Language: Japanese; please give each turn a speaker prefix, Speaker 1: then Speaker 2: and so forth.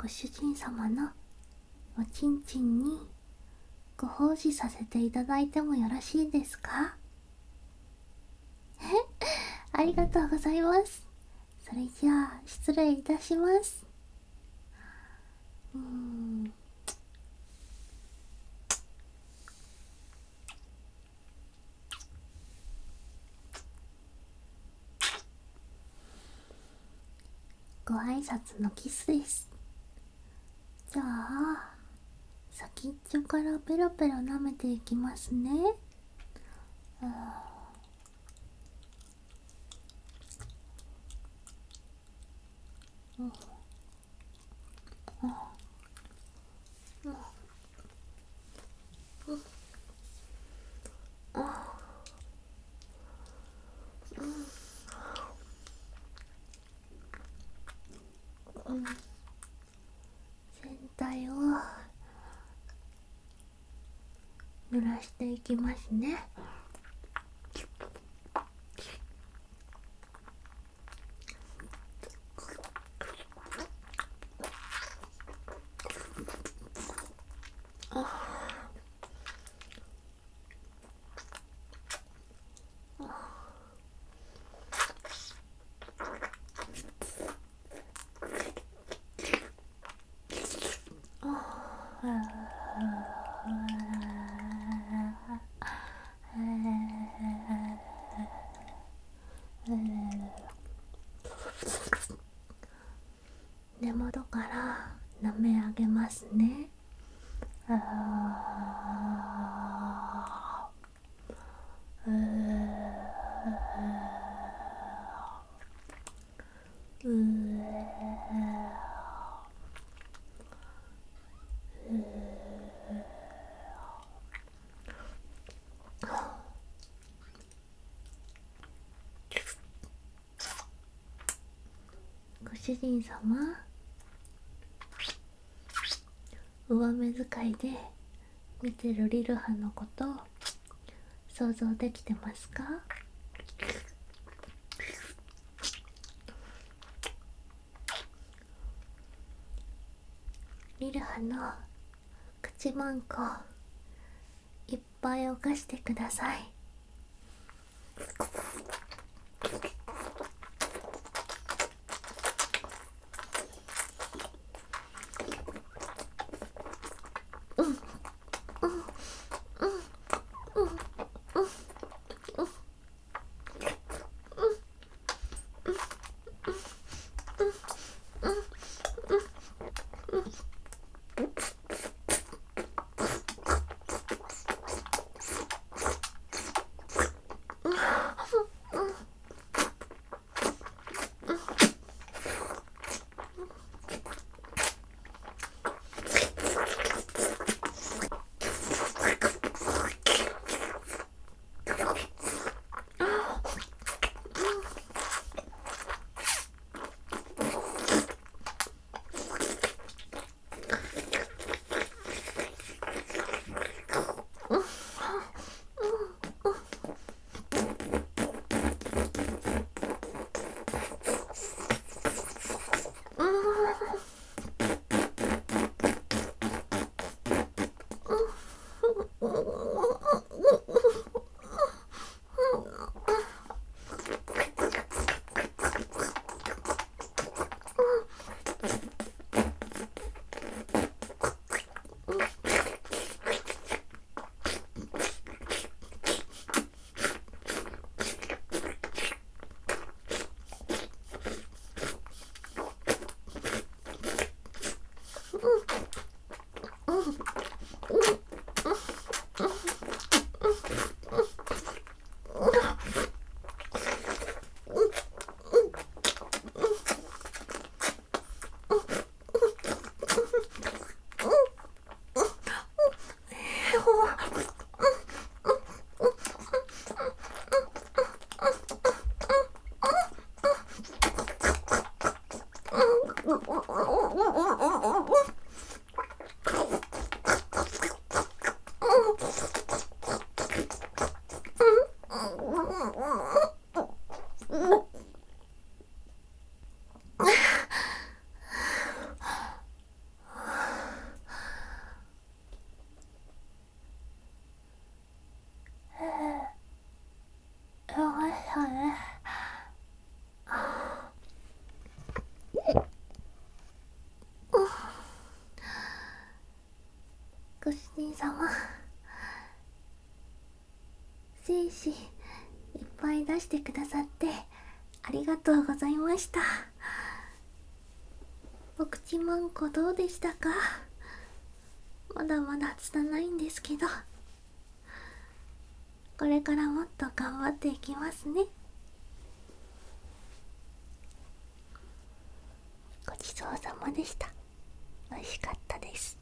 Speaker 1: ご主人様のおちんちんにご奉仕させていただいてもよろしいですか？え？ありがとうございます。それじゃあ失礼いたします。うーん。ご挨拶のキスです。じゃあ先っちょからペロペロ舐めていきますね。あーうん。あうんうんあうん全体を濡らしていきますね根元から舐め上げますねあーうーうご主人様？上目遣いで見てるリルハのこと想像できてますか？リルハの口マンコいっぱい犯してください。えうしたねご主人様精子いっぱい出してくださってありがとうございました。お口まんこどうでしたか？まだまだ拙いんですけど。これからもっと頑張っていきますね。ごちそうさまでした。美味しかったです。